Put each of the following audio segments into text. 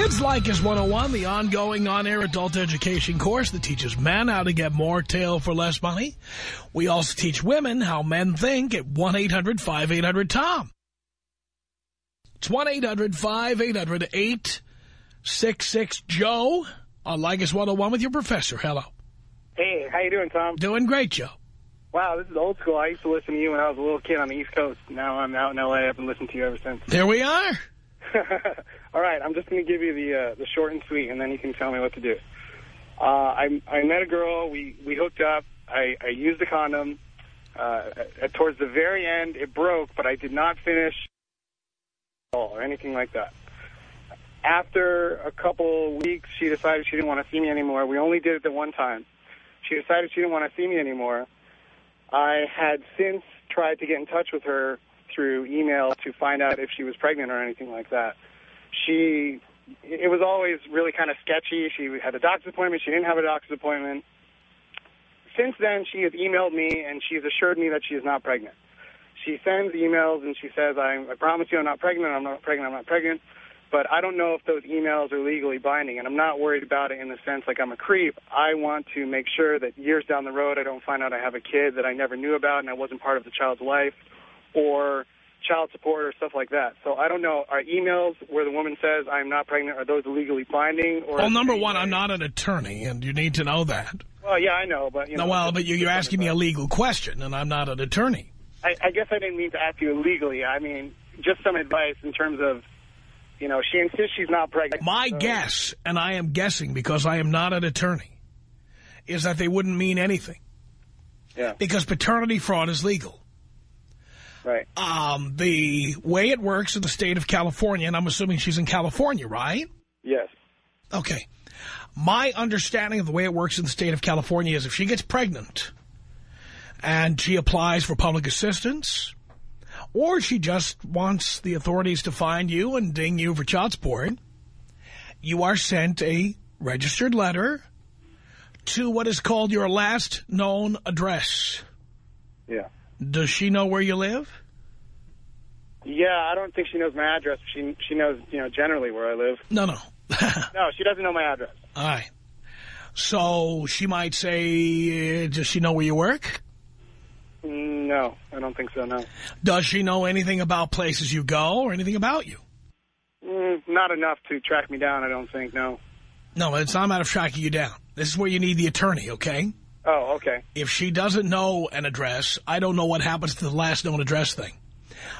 It's Leykis 101, the ongoing on-air adult education course that teaches men how to get more tail for less money. We also teach women how men think at 1-800-5800-TOM. It's 1-800-5800-866. Joe on Leykis 101 with your professor. Hello. Hey, how you doing, Tom? Doing great, Joe. Wow, this is old school. I used to listen to you when I was a little kid on the East Coast. Now I'm out in L.A. I've been listening to you ever since. There we are. All right, I'm just going to give you the uh, the short and sweet, and then you can tell me what to do. Uh, I, I met a girl. We, we hooked up. I, I used a condom. Uh, towards the very end, it broke, but I did not finish or anything like that. After a couple weeks, she decided she didn't want to see me anymore. We only did it the one time. She decided she didn't want to see me anymore. I had since tried to get in touch with her through email to find out if she was pregnant or anything like that. She, it was always really kind of sketchy. She had a doctor's appointment. She didn't have a doctor's appointment. Since then, she has emailed me and she's assured me that she is not pregnant. She sends emails and she says, I, I promise you I'm not pregnant, I'm not pregnant, I'm not pregnant. But I don't know if those emails are legally binding, and I'm not worried about it in the sense like I'm a creep. I want to make sure that years down the road I don't find out I have a kid that I never knew about and I wasn't part of the child's life or child support or stuff like that. So I don't know. Are emails where the woman says I'm not pregnant, are those legally binding? Or well, number one, I'm not an attorney, and you need to know that. Well, yeah, I know, but... You know, no, well, but you're asking me a legal question, and I'm not an attorney. I, I guess I didn't mean to ask you illegally. I mean, just some advice in terms of you know, she insists she's not pregnant. My so. guess, and I am guessing because I am not an attorney, is that they wouldn't mean anything. Yeah. Because paternity fraud is legal. Right. Um, the way it works in the state of California, and I'm assuming she's in California, right? Yes. Okay. My understanding of the way it works in the state of California is if she gets pregnant and she applies for public assistance or she just wants the authorities to find you and ding you for child support, you are sent a registered letter to what is called your last known address. Yeah. Does she know where you live? Yeah, I don't think she knows my address. She she knows, you know, generally where I live. No, no. no, she doesn't know my address. All right. So she might say, uh, does she know where you work? No, I don't think so, no. Does she know anything about places you go or anything about you? Mm, not enough to track me down, I don't think, no. No, it's not a matter of tracking you down. This is where you need the attorney, okay? Oh, okay. If she doesn't know an address, I don't know what happens to the last known address thing.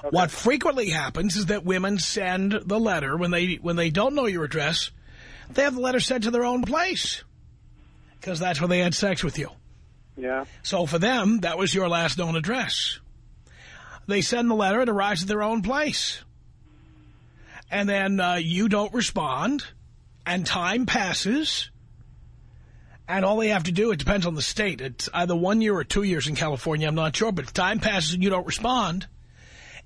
Okay. What frequently happens is that women send the letter when they when they don't know your address. They have the letter sent to their own place because that's where they had sex with you. Yeah. So for them, that was your last known address. They send the letter, it arrives at their own place. And then uh, you don't respond, and time passes, and all they have to do, it depends on the state. It's either one year or two years in California, I'm not sure, but if time passes and you don't respond,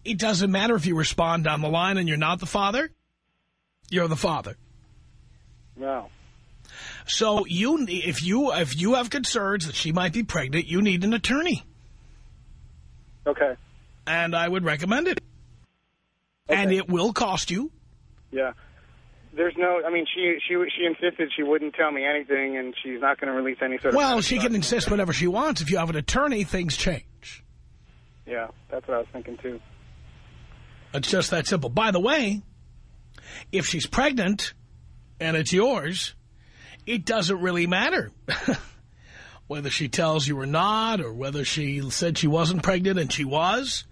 it doesn't matter if you respond down the line and you're not the father, you're the father. No. So you, if you if you have concerns that she might be pregnant, you need an attorney. Okay. And I would recommend it. Okay. And it will cost you. Yeah. There's no, I mean, she she she insisted she wouldn't tell me anything, and she's not going to release any sort of... Well, she can insist whatever she wants. If you have an attorney, things change. Yeah, that's what I was thinking, too. It's just that simple. By the way, If she's pregnant and it's yours, it doesn't really matter whether she tells you or not or whether she said she wasn't pregnant and she was.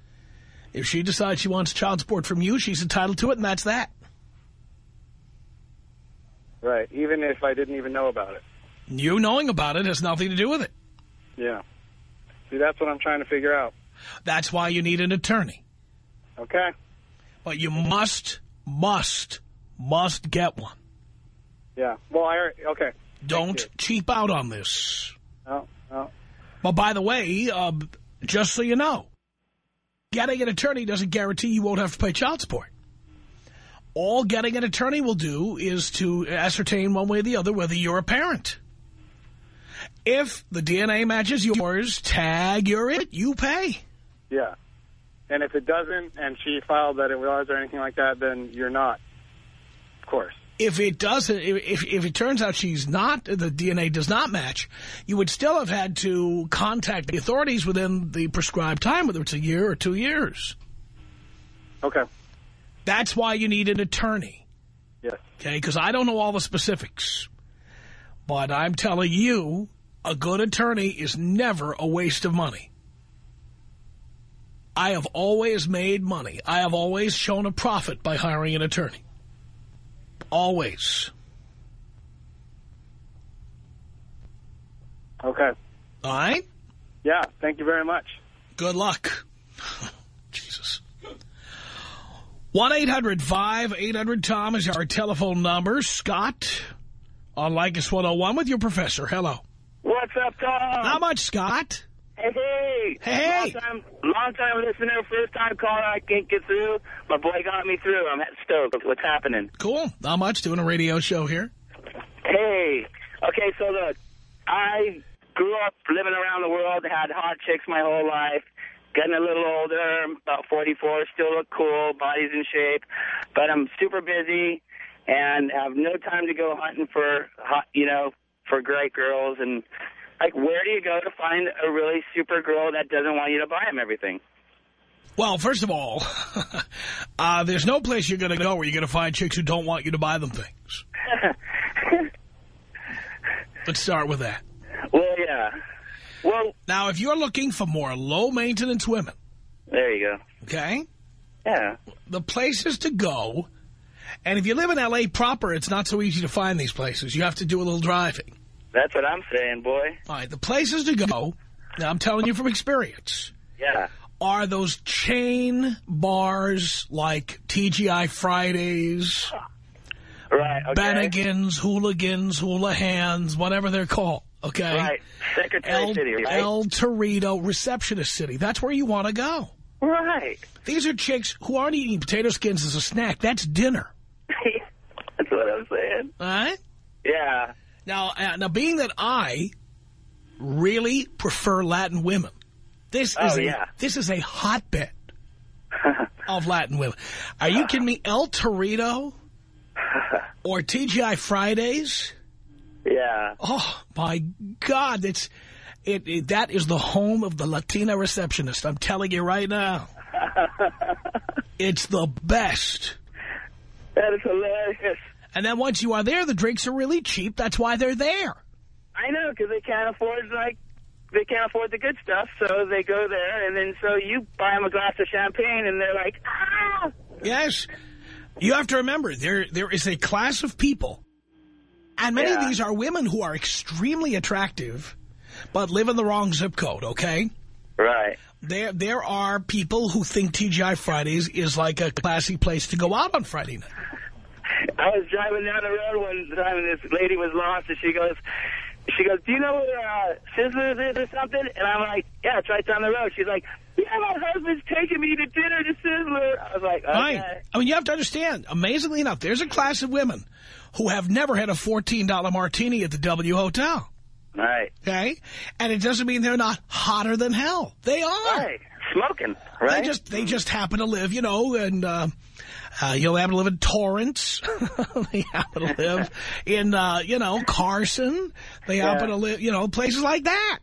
If she decides she wants child support from you, she's entitled to it, and that's that. Right, even if I didn't even know about it. You knowing about it has nothing to do with it. Yeah. See, that's what I'm trying to figure out. That's why you need an attorney. Okay. But you must, must, must get one. Yeah. Well, I already- okay. Don't cheap out on this. No, no. But by the way, uh, just so you know, getting an attorney doesn't guarantee you won't have to pay child support. All getting an attorney will do is to ascertain one way or the other whether you're a parent. If the DNA matches yours, tag you're it, you pay. Yeah. And if it doesn't, and she filed that it was or anything like that, then you're not. Of course. If it doesn't, if, if it turns out she's not, the DNA does not match, you would still have had to contact the authorities within the prescribed time, whether it's a year or two years. Okay. That's why you need an attorney. Yes. Okay, because I don't know all the specifics. But I'm telling you, a good attorney is never a waste of money. I have always made money. I have always shown a profit by hiring an attorney. Always. Okay. All right? Yeah. Thank you very much. Good luck. Jesus. 1-800-5800-TOM is our telephone number. Scott on Leykis 101 with your professor. Hello. What's up, Tom? How much, Scott? Hey, hey. Hey. Long time, long time listener, first time caller. I can't get through. My boy got me through. I'm at stoked. What's happening? Cool. Not much. Doing a radio show here. Hey. Okay, so look, I grew up living around the world, had hot chicks my whole life. Getting a little older, about 44, still look cool, body's in shape, but I'm super busy and have no time to go hunting for, you know, for great girls. And like, where do you go to find a really super girl that doesn't want you to buy them everything? Well, first of all, uh, there's no place you're going to go where you're going to find chicks who don't want you to buy them things. Let's start with that. well, yeah. Well, Now, if you're looking for more low-maintenance women, there you go. okay, Yeah. the places to go, and if you live in L.A. proper, it's not so easy to find these places. You have to do a little driving. That's what I'm saying, boy. All right, the places to go, now I'm telling you from experience, Yeah. are those chain bars like TGI Fridays, Right. Okay. Bennigan's, Hooligans, Houlihan's, whatever they're called, okay? Right. Secretary El, City, right? El Torito Receptionist City. That's where you want to go. Right. These are chicks who aren't eating potato skins as a snack. That's dinner. That's what I'm saying. All right? Yeah. Now, uh, now being that I really prefer Latin women, this Oh, is a, yeah. this is a hotbed of Latin women. Are you kidding me? El Torito or TGI Fridays? Yeah. Oh, my God. It's, it, it, that is the home of the Latina receptionist. I'm telling you right now. It's the best. That is hilarious. And then once you are there, the drinks are really cheap. That's why they're there. I know, because they can't afford, like, they can't afford the good stuff, so they go there, and then so you buy them a glass of champagne, and they're like, ah! Yes. You have to remember, there there is a class of people, and many of these are women who are extremely attractive, but live in the wrong zip code, okay? Right. There there are people who think TGI Fridays is like a classy place to go out on Friday night. I was driving down the road one time, and this lady was lost, and she goes, she goes, do you know where uh, Sizzlers is or something? And I'm like, yeah, it's right down the road. She's like, yeah, my husband's taking me to dinner to Sizzler. I was like, okay. Right. I mean, you have to understand, amazingly enough, there's a class of women who have never had a $14 martini at the W Hotel, Right. okay? And it doesn't mean they're not hotter than hell. They are. Right. Smoking, right? They just they just happen to live, you know, and uh, uh, you know, they happen to live in Torrance. they happen to live in, uh, you know, Carson. They happen to live, you know, places like that.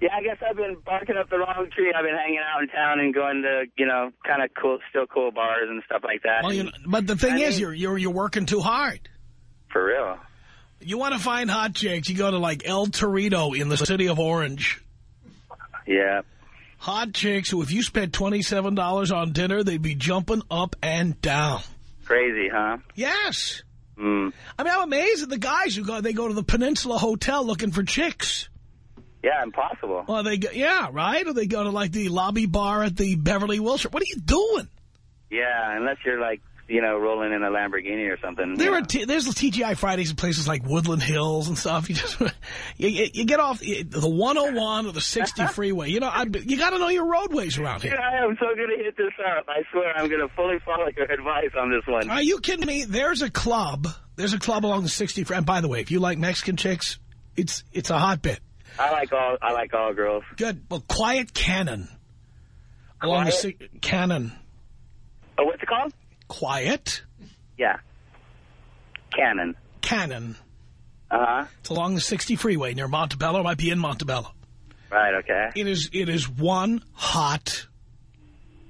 Yeah, I guess I've been barking up the wrong tree. I've been hanging out in town and going to, you know, kind of cool, still cool bars and stuff like that. Well, you know, but the thing I is, mean- you're, you're, you're working too hard. For real. You want to find hot chicks, you go to like El Torito in the city of Orange. Yeah. Hot chicks who, if you spent $27 on dinner, they'd be jumping up and down. Crazy, huh? Yes. Mm. I mean, I'm amazed at the guys who go, they go to the Peninsula Hotel looking for chicks. Yeah, impossible. Or they go, yeah, right? Or they go to like the lobby bar at the Beverly Wilshire. What are you doing? Yeah, unless you're like, you know, rolling in a Lamborghini or something. There are t there's TGI Fridays in places like Woodland Hills and stuff. You just you, you get off the 101 or the 60 freeway. You know, I, you got to know your roadways around Dude, here. I am so going to hit this up. I swear I'm going to fully follow your advice on this one. Are you kidding me? There's a club. There's a club along the 60. fr- And by the way, if you like Mexican chicks, it's it's a hotbed. I like all I like all girls. Good. Well, Quiet Cannon. Along the Quiet? si- Cannon. Oh, what's it called? Quiet Yeah. Cannon. Cannon. Uh-huh. It's along the 60 freeway near Montebello. It might be in Montebello. Right, okay. It is it is one hot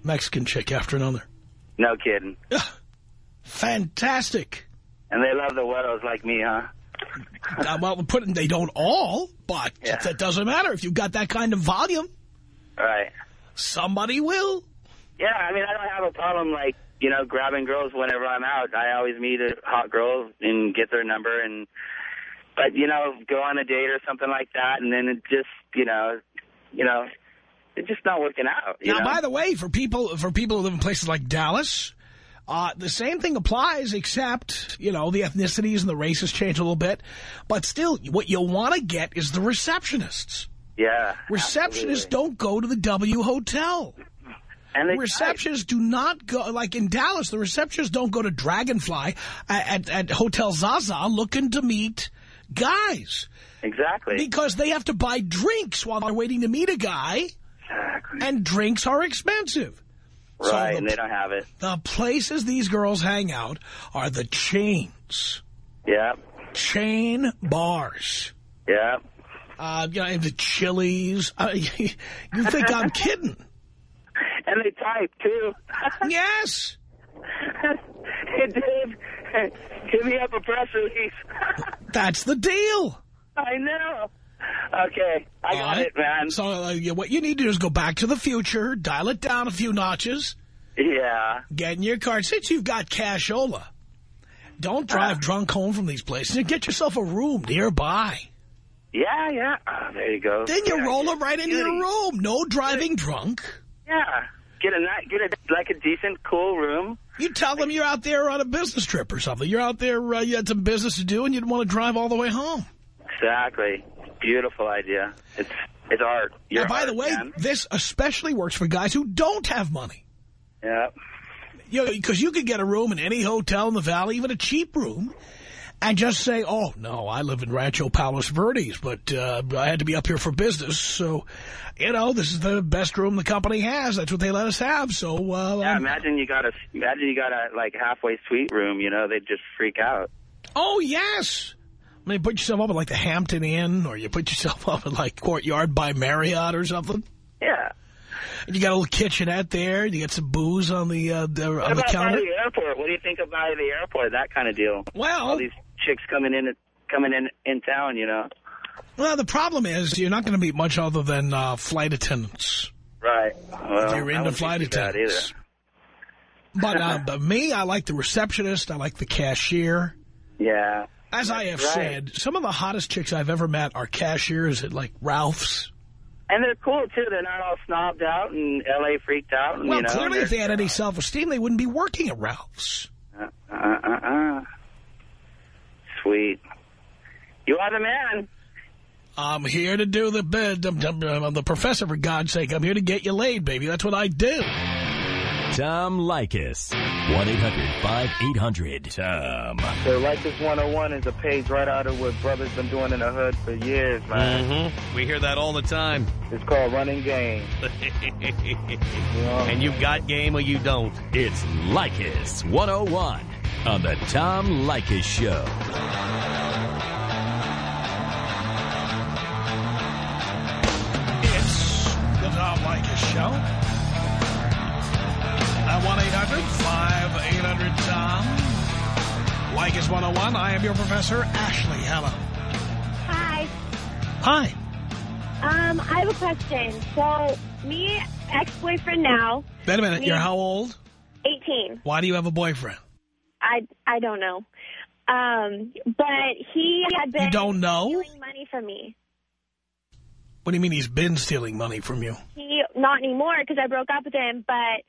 Mexican chick after another. No kidding. Fantastic. And they love the weirdos like me, huh? Uh, well, put they don't all, but Yeah. that doesn't matter. If you've got that kind of volume, Right. somebody will. Yeah, I mean, I don't have a problem, like, you know, grabbing girls whenever I'm out. I always meet a hot girl and get their number and, but, you know, go on a date or something like that and then it just, you know, you know, it's just not working out. You now, know? by the way, for people for people who live in places like Dallas, uh, the same thing applies, except you know the ethnicities and the races change a little bit. But still, what you'll want to get is the receptionists. yeah. Receptionists absolutely. don't go to the W Hotel. And they Receptionists do not go, like in Dallas, the receptionists don't go to Dragonfly at, at, Hotel Zaza looking to meet guys Exactly. because they have to buy drinks while they're waiting to meet a guy, exactly. and drinks are expensive. So Right, the- and they don't have it. The places these girls hang out are the chains, Yeah. chain bars. Yeah. Uh, you know, the Chili's. Uh, you think I'm kidding? And they type, too. Yes. hey, Dave, give me up a press release. That's the deal. I know. Okay, I All got right? it, man. So uh, yeah, what you need to do is go back to the future, dial it down a few notches, Yeah. get in your car. Since you've got cashola, don't drive drunk home from these places. and Get yourself a room nearby. Yeah, yeah. Oh, there you go. Then you Yeah, roll them right into your room. No driving drunk. Yeah. Get a get a like a decent, cool room. You tell them you're out there on a business trip or something. You're out there, uh, you had some business to do, and you didn't want to drive all the way home. Exactly. Beautiful idea. It's it's art. You're now, by art, the way, man. this especially works for guys who don't have money. Yeah. You know, because you could get a room in any hotel in the valley, even a cheap room, and just say, oh, no, I live in Rancho Palos Verdes, but uh, I had to be up here for business, so, you know, this is the best room the company has. That's what they let us have, so... Uh, Yeah. I'm- Imagine you got a imagine you got a like halfway suite room. You know, they'd just freak out. Oh, yes. I mean, put yourself up at, like, the Hampton Inn, or you put yourself up at, like, Courtyard by Marriott or something. Yeah. And you got a little kitchenette there, you got some booze on the, uh, the, What on the about by counter. the airport? What do you think of by the airport? That kind of deal. Well, All these chicks coming in coming in in town. You know. well, the problem is you're not going to meet much other than uh, flight attendants. Right. Well, you're I into flight attendants. But, uh, but me, I like the receptionist. I like the cashier. Yeah. As I have Right. said, some of the hottest chicks I've ever met are cashiers at, like, Ralph's. And they're cool too. They're not all snobbed out and L.A. freaked out. And, Well, you know, clearly, if they had any self-esteem, they wouldn't be working at Ralph's. Uh, uh, uh, uh. Sweet. You are the man. I'm here to do the bid. I'm, I'm- I'm the professor, for God's sake. I'm here to get you laid, baby. That's what I do. Tom Leykis. 1-800-5800-TOM. So Leykis 101 is a page right out of what brothers been doing in the hood for years, man. Mm-hmm. We hear that all the time. It's called running game. You know? and you got game or you don't. It's Leykis 101 on the Tom Leykis Show. It's the Tom Leykis show. At 1-800-5800-TOM. Leykis 101, I am your professor, Ashley. Hello. Hi. Hi. Um, I have a question. So, me, ex-boyfriend now, Wait a minute, Me- you're how old? 18. Why do you have a boyfriend? I I don't know. Um, but he had been You don't know? stealing money from me. What do you mean he's been stealing money from you? He not anymore because I broke up with him. But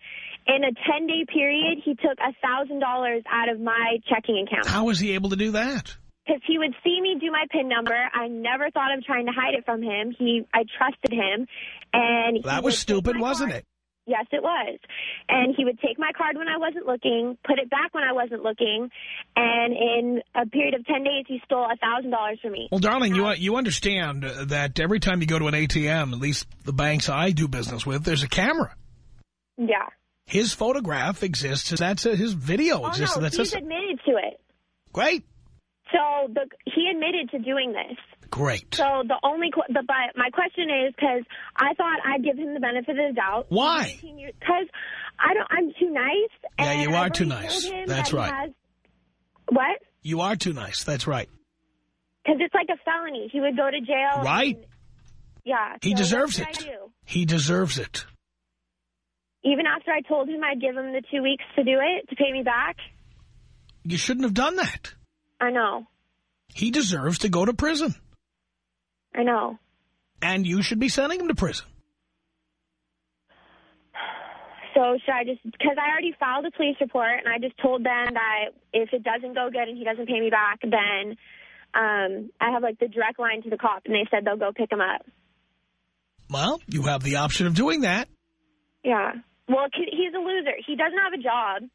in a 10 day period, he took a thousand dollars out of my checking account How was he able to do that? because he would see me do my pin number. I never thought of trying to hide it from him. He I trusted him, and That was stupid, wasn't card- it? Yes, it was. And he would take my card when I wasn't looking, put it back when I wasn't looking, and in a period of 10 days, he stole a $1,000 from me. Well, darling, you you understand that every time you go to an ATM, at least the banks I do business with, there's a camera. Yeah. His photograph exists. That's a, his video Oh, exists. no, that's he's a, admitted to it. great, So the, he admitted to doing this. Great. So the only, qu- the, but my question is because I thought I'd give him the benefit of the doubt. Why? Because I don't, I'm too nice. Yeah, and you are too nice. That's that right. has- what? You are too nice. That's right. Because it's like a felony. He would go to jail. Right. and- yeah. He so deserves it. He deserves it. Even after I told him I'd give him the two weeks to do it, to pay me back? You shouldn't have done that. I know. He deserves to go to prison. I know. And you should be sending him to prison. So should I just, because I already filed a police report and I just told them that if it doesn't go good and he doesn't pay me back, then um, I have like the direct line to the cop and they said they'll go pick him up. Well, you have the option of doing that. Yeah. Well, he's a loser. He doesn't have a job.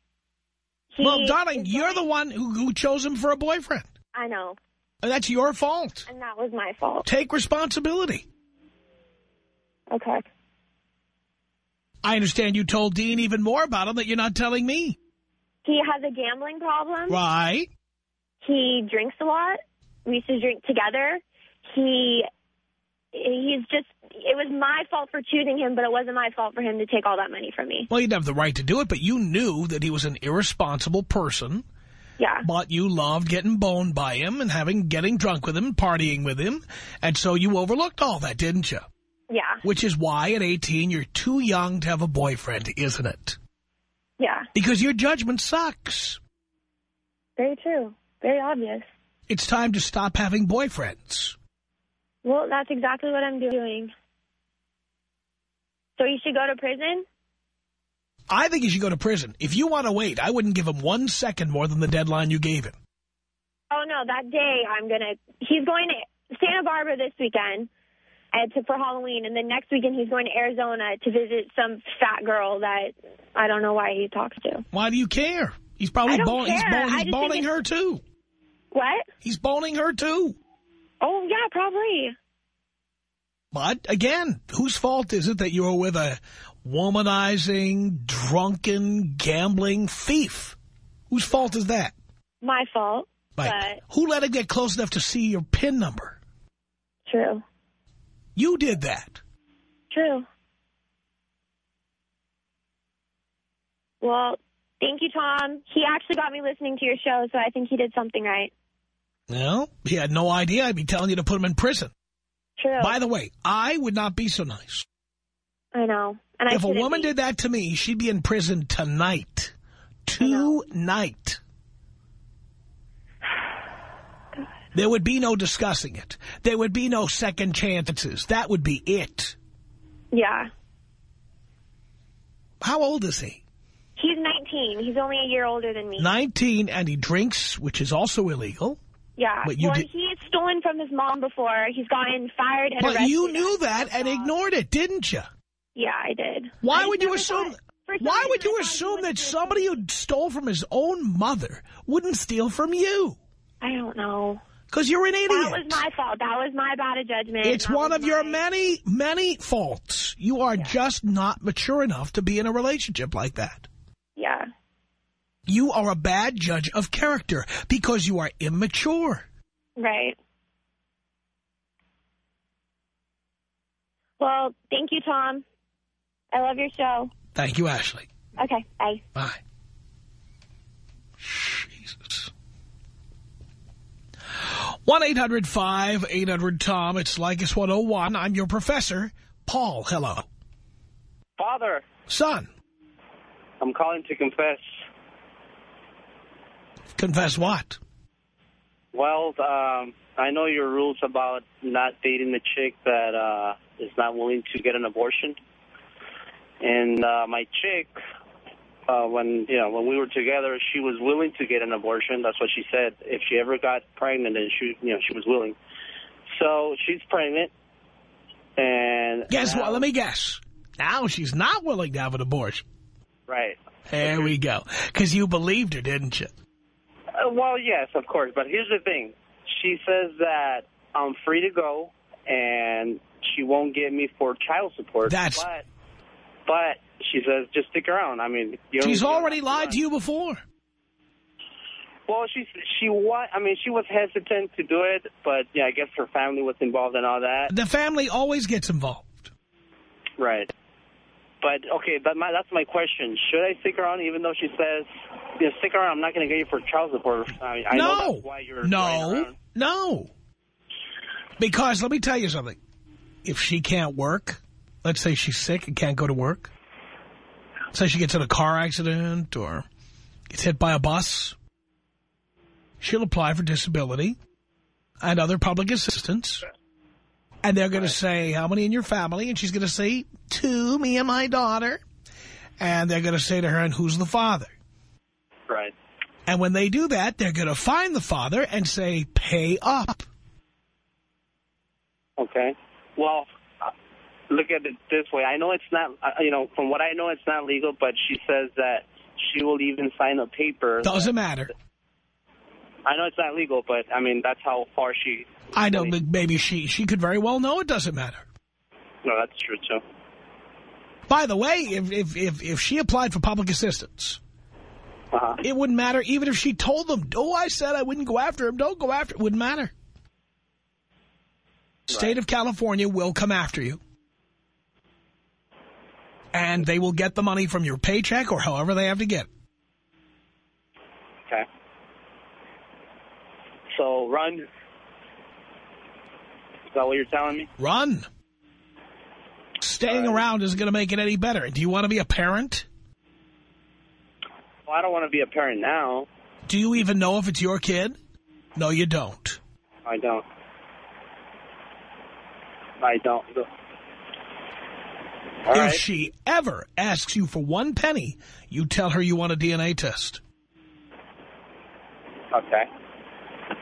He well, darling, you're going- the one who, who chose him for a boyfriend. I know. And that's your fault. And that was my fault. Take responsibility. Okay. I understand you told Dean even more about him that you're not telling me. He has a gambling problem. Right. He drinks a lot. We used to drink together. He he's just it was my fault for choosing him, but it wasn't my fault for him to take all that money from me. Well, you'd have the right to do it, but you knew that he was an irresponsible person, Yeah. but you loved getting boned by him and having getting drunk with him, partying with him, and so you overlooked all that, didn't you? Yeah. Which is why at 18 you're too young to have a boyfriend, isn't it? Yeah. Because your judgment sucks. Very true. Very obvious. It's time to stop having boyfriends. Well, that's exactly what I'm doing. So you should go to prison? I think he should go to prison. If you want to wait, I wouldn't give him one second more than the deadline you gave him. Oh no, that day I'm gonna. He's going to Santa Barbara this weekend, and to for Halloween, and then next weekend he's going to Arizona to visit some fat girl that I don't know why he talks to. Why do you care? He's probably bon- he's, I he's boning her too. What? He's boning her too. Oh yeah, probably. But again, whose fault is it that you're with a womanizing, drunken, gambling thief? Whose fault is that? My fault. Like, who let him get close enough to see your PIN number? True. You did that. True. Well, thank you, Tom. He actually got me listening to your show, so I think he did something right. Well, he had no idea I'd be telling you to put him in prison. True. By the way, I would not be so nice. I know. And I if a woman be. did that to me, she'd be in prison tonight. Tonight. There would be no discussing it. There would be no second chances. That would be it. Yeah. How old is he? He's 19. He's only a year older than me. 19, and he drinks, which is also illegal. Yeah. But you well, did- he's stolen from his mom before. He's gotten fired and But arrested. you knew that and ignored it, didn't you? Yeah, I did. Why I would you assume... Why would you assume that somebody who stole from his own mother wouldn't steal from you? I don't know. Because you're an idiot. That was my fault. That was my bad of judgment. It's That one of your many, many faults. You are just not mature enough to be in a relationship like that. Yeah. You are a bad judge of character because you are immature. Right. Well, thank you, Tom. I love your show. Thank you, Ashley. Okay, bye. Bye. Jesus. 1-800-5800-TOM. It's Leykis 101. I'm your professor, Paul. Hello. Father, Son, I'm calling to confess. Confess what? Well, um, I know your rules about not dating the chick that uh, is not willing to get an abortion. And uh, my chick, uh, when you know when we were together, she was willing to get an abortion. That's what she said. If she ever got pregnant, and she you know she was willing. So she's pregnant, and Guess now- what? Let me guess. Now she's not willing to have an abortion. right. There we go. Because you believed her, didn't you? Uh, well, yes, of course. But here's the thing. She says that I'm free to go, and she won't get me for child support. That's- But, but she says just stick around. I mean, She's already lied to you before. Well, she she wa I mean, she was hesitant to do it, but yeah, I guess her family was involved and all that. The family always gets involved. Right. But okay, but my that's my question. Should I stick around even though she says, know, stick around? I'm not going to get you for child support. I, I know no. that's why you're no. No. Because let me tell you something. If she can't work, let's say she's sick and can't go to work. Say she gets in a car accident or gets hit by a bus. She'll apply for disability and other public assistance. And they're going to say, how many in your family? And she's going to say, two, me and my daughter. And they're going to say to her, and who's the father? And when they do that, they're going to find the father and say, pay up. Okay. Well, uh, look at it this way. I know it's not, uh, you know, from what I know, it's not legal, but she says that she will even sign a paper. Doesn't matter. I know it's not legal, but, I mean, that's how far she... I know, but maybe she, she could very well know it doesn't matter. No, that's true, too. By the way, if, if, if, if she applied for public assistance, Uh-huh. it wouldn't matter even if she told them, oh, I said I wouldn't go after him, don't go after him. It wouldn't matter. State of California will come after you. And they will get the money from your paycheck or however they have to get it. Okay. So, run. Is that what you're telling me? Run. Staying right. around isn't going to make it any better. Do you want to be a parent? Well, I don't want to be a parent now. Do you even know if it's your kid? No, you don't. I don't. I don't. All if right. she ever asks you for one penny, you tell her you want a DNA test. Okay.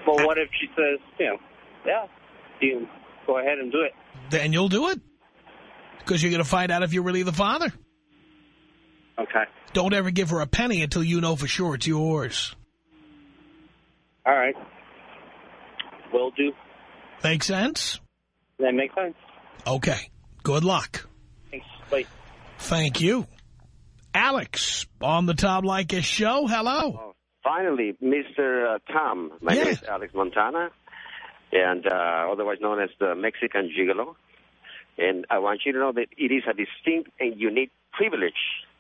Well, what if she says, you know, yeah, you go ahead and do it. Then you'll do it. Because you're going to find out if you're really the father. Okay. Don't ever give her a penny until you know for sure it's yours. All right. Will do. Make sense? That makes sense. Okay. Good luck. Thanks. Bye. Thank you. Alex, on the Tom Leykis show. Hello. Finally, Mr. Uh, Tom. My name is Alex Montana, and uh, otherwise known as the Mexican Gigolo. And I want you to know that it is a distinct and unique privilege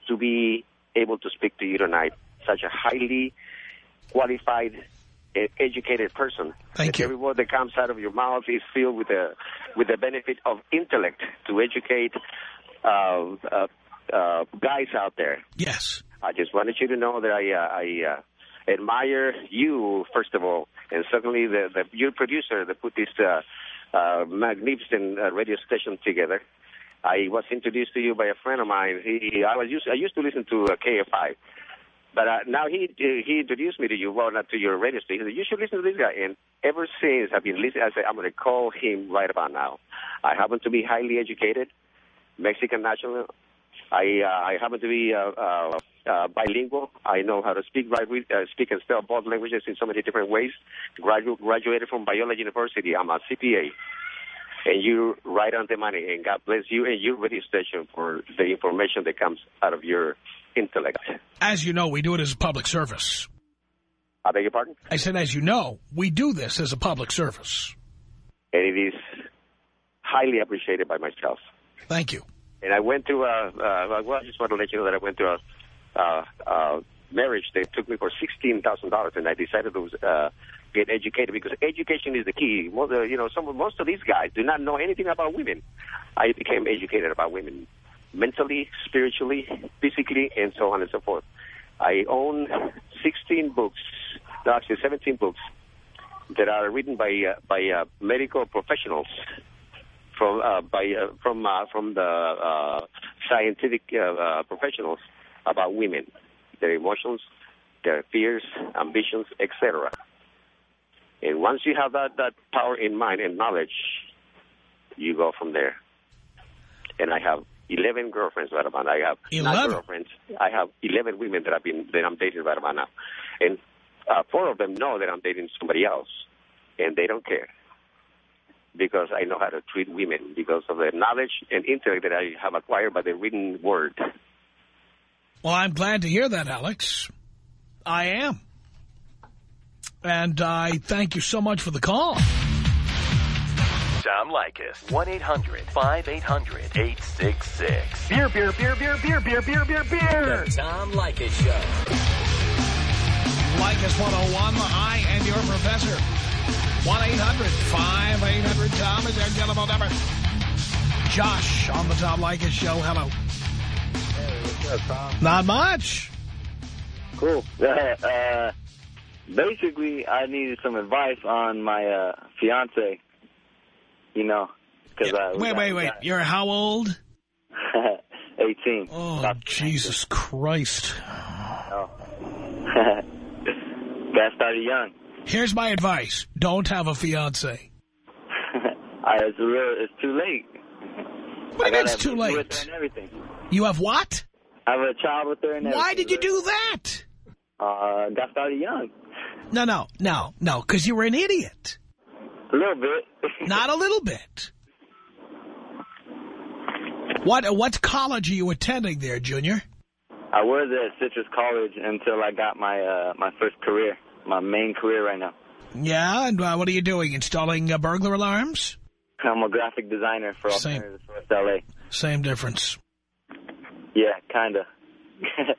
to be able to speak to you tonight. Such a highly qualified, educated person. Thank that you. Every word that comes out of your mouth is filled with the with the benefit of intellect to educate uh, uh, uh, guys out there. Yes. I just wanted you to know that I, uh, I uh, admire you, first of all, and secondly, the, the your producer that put this uh, uh, magnificent uh, radio station together. I was introduced to you by a friend of mine. He, I was used, I used to listen to uh, KFI, but uh, now he he introduced me to you. Well, not to your radio station. He said, You should listen to this guy. And ever since I've been listening, I said I'm going to call him right about now. I happen to be highly educated, Mexican national. I uh, I happen to be uh, uh, uh, bilingual. I know how to speak, write, uh, speak and spell both languages in so many different ways. Gradu- graduated from Biola University. I'm a CPA. And you right on the money. And God bless you and your radio station for the information that comes out of your intellect. As you know, we do it as a public service. I beg your pardon? I said, as you know, we do this as a public service. And it is highly appreciated by myself. Thank you. And I went through a, uh, well, I just want to let you know that I went through a, uh, uh, marriage that took me for $16,000 and I decided to uh, get educated because education is the key. Most, uh, you know, some, most of these guys do not know anything about women. I became educated about women mentally, spiritually, physically, and so on and so forth. I own 16 books, no, actually 17 books that are written by uh, by uh, medical professionals from uh, by uh, from uh, from the uh, scientific uh, uh, professionals about women, their emotions, their fears, ambitions, etc. And once you have that that power in mind and knowledge, you go from there. And I have 11 girlfriends right now. I have 11? not girlfriends. I have 11 women that I've been that I'm dating right about now, and uh, four of them know that I'm dating somebody else, and they don't care because I know how to treat women because of the knowledge and intellect that I have acquired by the written word. Well, I'm glad to hear that, Alex. I am. And I thank you so much for the call. Tom Leykis. 1-800-5800-866. Beer, beer, beer, beer, beer, beer, beer, beer, beer. The Tom Leykis Show. Leykis 101, I am your professor. 1-800-5800-TOM is our telephone number. Josh on the Tom Leykis Show. Hello. Hey, what's up, Tom? Not much. Cool. uh, basically, I needed some advice on my uh, fiance. You know, because Yeah. we wait, wait, wait. You're how old? 18. Oh, About- Jesus Christ. Oh. Got started young. Here's my advice. Don't have a fiance. I, it's, real, it's too late. What do you I mean gotta it's too have a baby With late? You have what? I have a child with her and everything. Why did you do that? Uh, got started young. No, no, no, no, because you were an idiot. A little bit. Not a little bit. What what college are you attending there, Junior? I was at Citrus College until I got my uh, my first career, my main career right now. Yeah, and uh, what are you doing? Installing uh, burglar alarms? I'm a graphic designer for Same. West LA. Same difference. Yeah, kinda.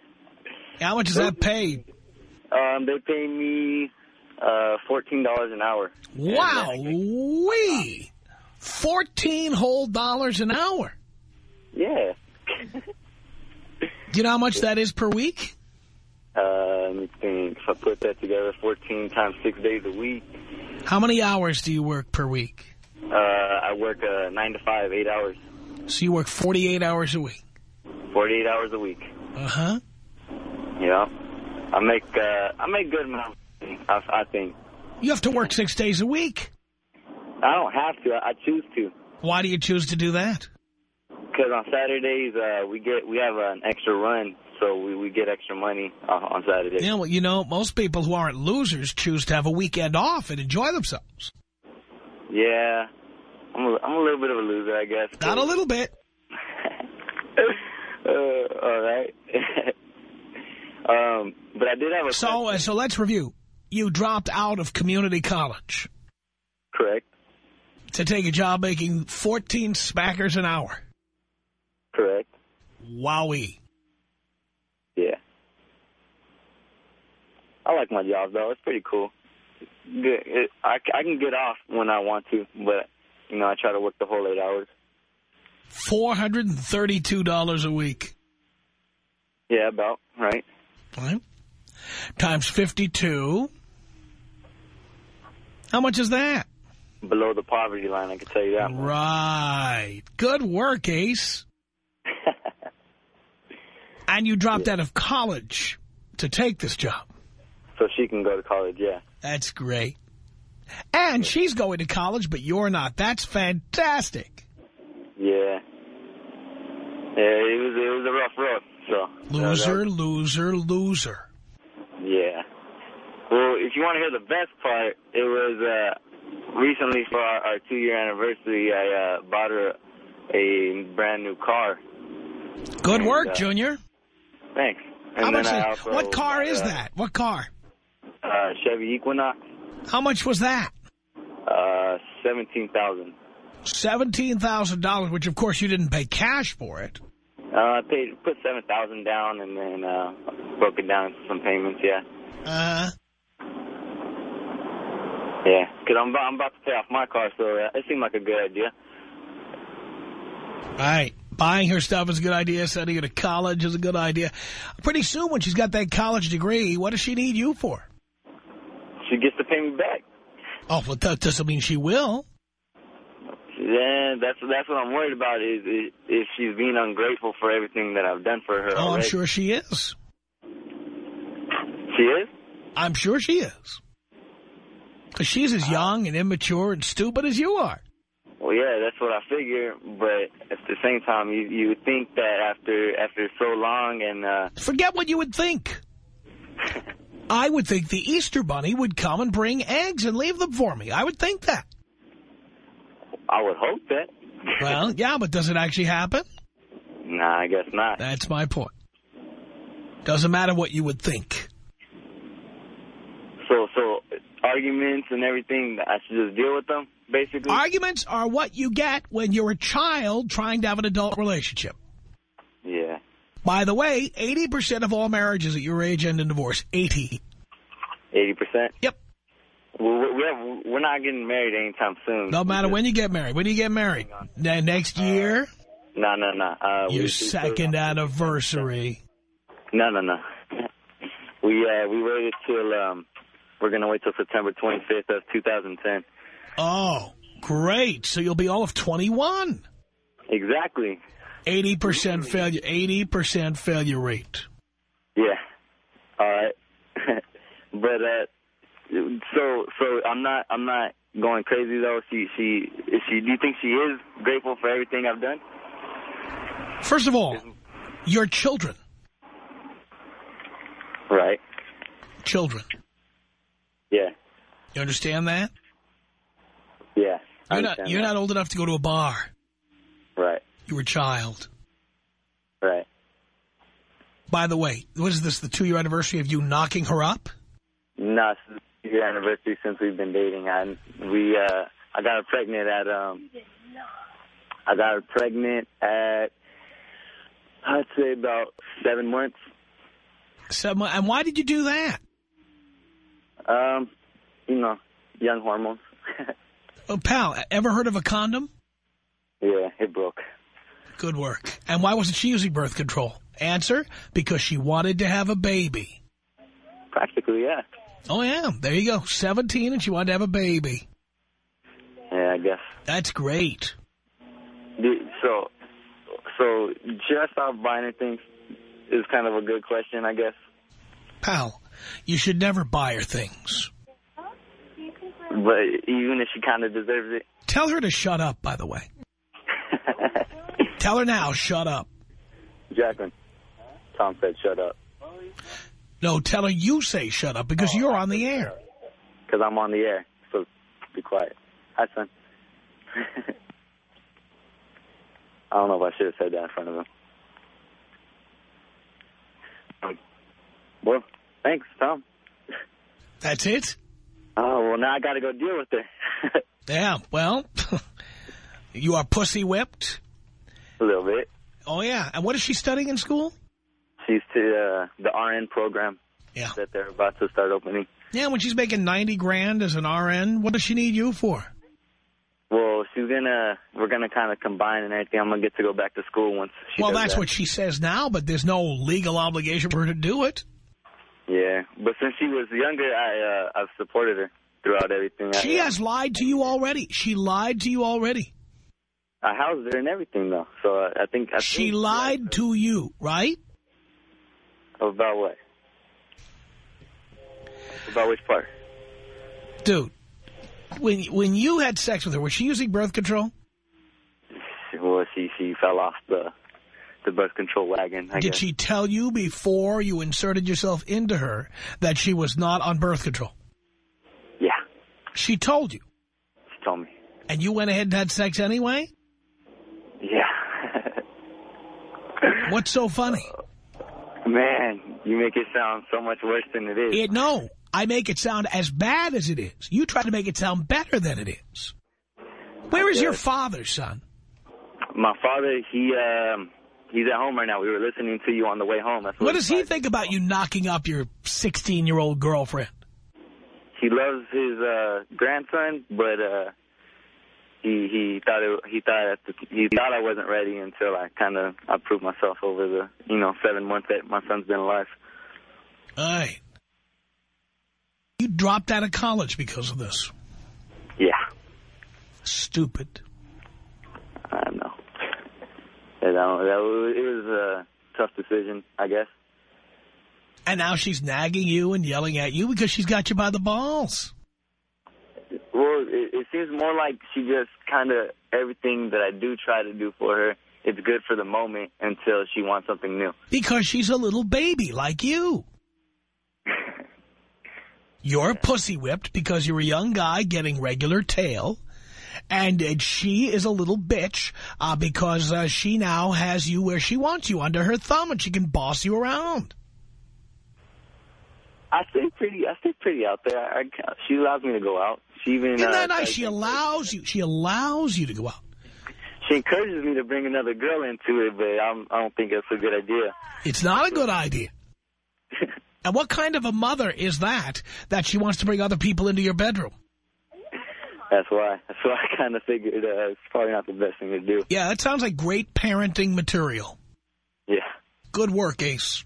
How much does that pay? Um, they pay me uh, fourteen dollars an hour. Wow, wee! Fourteen whole dollars an hour. yeah. Do you know how much that is per week? Uh, let me think. If I put that together, fourteen times six days a week. How many hours do you work per week? Uh, I work uh, nine to five, eight hours, So you work 48 hours a week. forty-eight hours a week. Uh-huh. Yeah, I make uh, I make good amount. I, I think You have to work six days a week. I don't have to. I, I choose to. Why do you choose to do that? Because on Saturdays uh, we get we have an extra run, so we, we get extra money uh, on Saturdays. Yeah, well, you know, most people who aren't losers choose to have a weekend off and enjoy themselves. Yeah, I'm a, I'm a little bit of a loser, I guess. Not a little bit. uh, all right. um, but I did have a So, uh, so let's review. You dropped out of community college correct, to take a job making 14 smackers an hour. correct. Wowie. Yeah. I like my job though. It's pretty cool. Good. It, I I can get off when I want to, but you know I try to work the whole eight hours. $432 a week. Yeah, about right. Times 52. How much is that? Below the poverty line, I can tell you that. Right. Good work, Ace. And you dropped out of college to take this job. so she can go to college. Yeah. That's great. And she's going to college, but you're not. That's fantastic. Yeah. Yeah, it was it was a rough road. So Loser, loser, loser. Yeah. Well, if you want to hear the best part, it was uh, recently for our, our two-year anniversary. I uh, bought her a brand new car. Good And, work, uh, Junior. Thanks. And How much? Is- what car is uh, that? What car? Uh, Chevy Equinox. How much was that? Uh, seventeen thousand. $17,000, which of course you didn't pay cash for it. Uh, I paid put seven thousand down and then uh, broke it down into some payments. Yeah, Uh, yeah. Because I'm about, I'm about to pay off my car, so uh, it seemed like a good idea. All right. Buying her stuff is a good idea. Sending her to college is a good idea. Pretty soon when she's got that college degree, what does she need you for? She gets to pay me back. Oh, well, that doesn't mean she will. Yeah, that's that's what I'm worried about. Is, is if she's being ungrateful for everything that I've done for her. Oh, I'm sure she is. she is. I'm sure she is. Because she's as young and immature and stupid as you are. Well, yeah, that's what I figure. But at the same time, you you would think that after after so long and uh, Forget what you would think. I would think the Easter Bunny would come and bring eggs and leave them for me. I would think that. I would hope that. Well, yeah, but does it actually happen? Nah, I guess not. That's my point. Doesn't matter what you would think. So so arguments and everything, I should just deal with them, basically. Arguments are what you get when you're a child trying to have an adult relationship. Yeah. By the way, 80% of all marriages at your age end in divorce. 80. Eighty percent. Yep. Well, we we have, we're not getting married anytime soon. No matter when you get married. When do you get married? Next year? No, no, no. Uh, Your we- second anniversary. No, no, no. We uh we waited till um we're gonna wait till September 25th of 2010. Oh, great. So you'll be all of 21. Exactly. 80% failure, 80% failure rate. Yeah. All right. but uh, so so I'm not I'm not going crazy though. She she she. Do you think she is grateful for everything I've done? First of all, your children, Right. children. Yeah. You understand that? Yeah. I You're not, you're that. not old enough to go to a bar. Right. You were a child. Right. By the way, what is this, the two-year anniversary of you knocking her up? No, the year anniversary since we've been dating. I we uh I got her pregnant at um I got her pregnant at I'd say about seven months. So, and why did you do that? Um, you know, young hormones. Oh, pal, ever heard of a condom? yeah, it broke. Good work. And why wasn't she using birth control? Answer, because she wanted to have a baby. Practically, yeah. Oh, yeah, there you go. 17 and she wanted to have a baby. Yeah, I guess. That's great. So, so stop buying her things? Is kind of a good question, I guess. Pal, you should never buy her things. But even if she kind of deserves it. Tell her to shut up, by the way. Tell her now, shut up. Jacqueline, Tom said shut up. No, tell her you say shut up because you're on the air. Because I'm on the air, so be quiet. Hi, son. I don't know if I should have said that in front of him. Well, thanks, Tom. That's it? Oh, well, now I got to go deal with her. Yeah, well, you are pussy whipped. A little bit. Oh, yeah. And what is she studying in school? She's to uh, the RN program Yeah. that they're about to start opening. Yeah, when she's making 90 grand as an RN, what does she need you for? Well, she's gonna, we're gonna kind of combine and everything. I'm gonna get to go back to school once she well, that's that. what she says now, but there's no legal obligation for her to do it. Yeah, but since she was younger, I, uh, I've supported her throughout everything. She I, uh, has lied to you already. She lied to you already. I housed her and everything, though. So uh, I think I She think lied to you, right? About what? About which part? Dude, when when you had sex with her, was she using birth control? Well, she she fell off the the birth control wagon. I Did guess. she tell you before you inserted yourself into her that she was not on birth control? Yeah, She told you. she told me. And you went ahead and had sex anyway? Yeah. What's so funny? Man, you make it sound so much worse than it is. It, no, I make it sound as bad as it is. You try to make it sound better than it is. Where is your father, son? My father, he um, he's at home right now. We were listening to you on the way home. That's What does he he? think about you knocking up your 16-year-old girlfriend? He loves his uh, grandson, but uh, he he thought it, he thought at the, he thought I wasn't ready until I kind of I proved myself over the you know seven months that my son's been alive. All right. You dropped out of college because of this. Yeah, Stupid. I know. And, uh, that was, it was a tough decision, I guess. And now she's nagging you and yelling at you because she's got you by the balls. Well, it seems more like she just kind of everything that I do try to do for her. It's good for the moment until she wants something new. Because she's a little baby like you. You're pussy whipped because you're a young guy getting regular tail. And uh, she is a little bitch uh, because uh, she now has you where she wants you, under her thumb, and she can boss you around. I stay pretty. I stay pretty out there. I, I, she allows me to go out. She even Isn't uh, that nice? She allows you. She allows you to go out. She encourages me to bring another girl into it, but I'm, I don't think that's a good idea. It's not a good idea. And what kind of a mother is that, that she wants to bring other people into your bedroom? That's why. That's why I kind of figured uh, it's probably not the best thing to do. Yeah, that sounds like great parenting material. Yeah. Good work, Ace.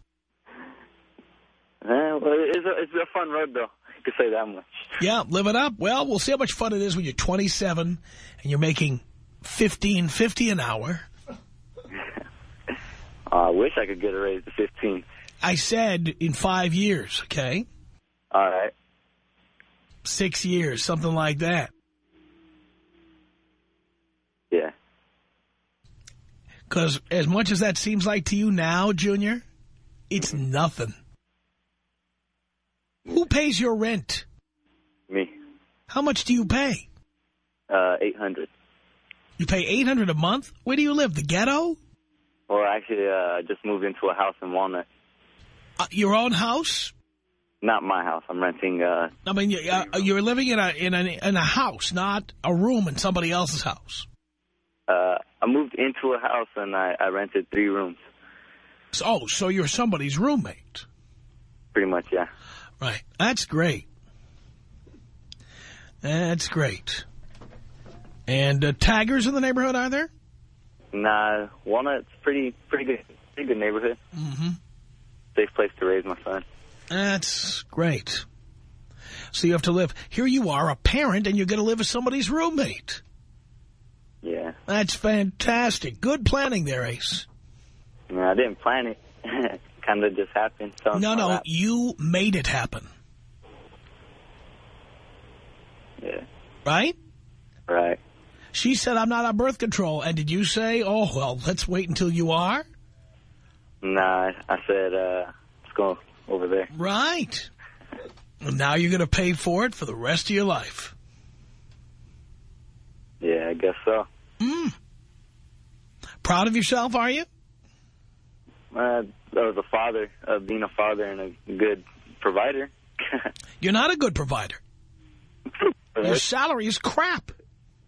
Uh, well, it's a, it's a fun road, though. I can say that much. Yeah, live it up. Well, we'll see how much fun it is when you're 27 and you're making fifteen fifty an hour. I wish I could get a raise to 15. I said in five years, okay? All right. Six years, something like that. Yeah. Because as much as that seems like to you now, Junior, it's nothing. Pays your rent? Me. How much do you pay? Uh, 800. You pay 800 a month? Where do you live? The ghetto? Or actually, uh, I just moved into a house in Walnut. Uh, your own house? Not my house. I'm renting. Uh, I mean, you- uh, you're living in a in a in a house, not a room in somebody else's house. uh, I moved into a house and I, I rented three rooms. So, oh, so you're somebody's roommate. Pretty much, yeah. Right. That's great. That's great. And uh, taggers in the neighborhood, are there? Nah, Walnut's pretty, pretty good, pretty good neighborhood. Mm-hmm. Safe place to raise my son. That's great. So you have to live. Here you are, a parent, and you're going to live with somebody's roommate. Yeah. That's fantastic. Good planning there, Ace. Yeah, I didn't plan it. kind of just happened. So No, no, you made it happen, Yeah. right? Right. She said, I'm not on birth control. And did you say, oh, well, let's wait until you are? Nah, I said, uh, let's go over there. Right. And now you're going to pay for it for the rest of your life. Yeah, I guess so. Mm. Proud of yourself, are you? Uh, I was a father, uh, being a father and a good provider. You're not a good provider. Your salary is crap.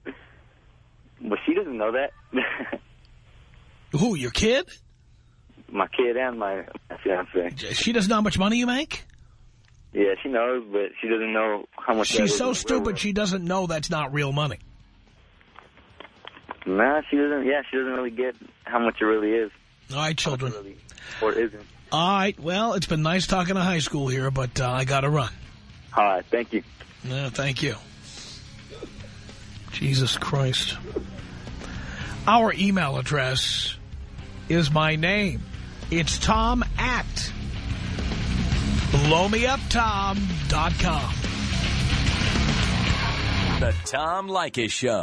But she doesn't know that. Who, your kid? my kid and my, my fiance. She doesn't know how much money you make? Yeah, she knows, but she doesn't know how much. She's so stupid she doesn't know that's not real money. Nah, she doesn't. Yeah, she doesn't really get how much it really is, All right, children. or isn't. All right, well, it's been nice talking to high school here, but uh, I got to run. All right, thank you. No, thank you. Jesus Christ. Our email address is my name. It's Tom at blowmeuptom.com. The Tom Leykis Show.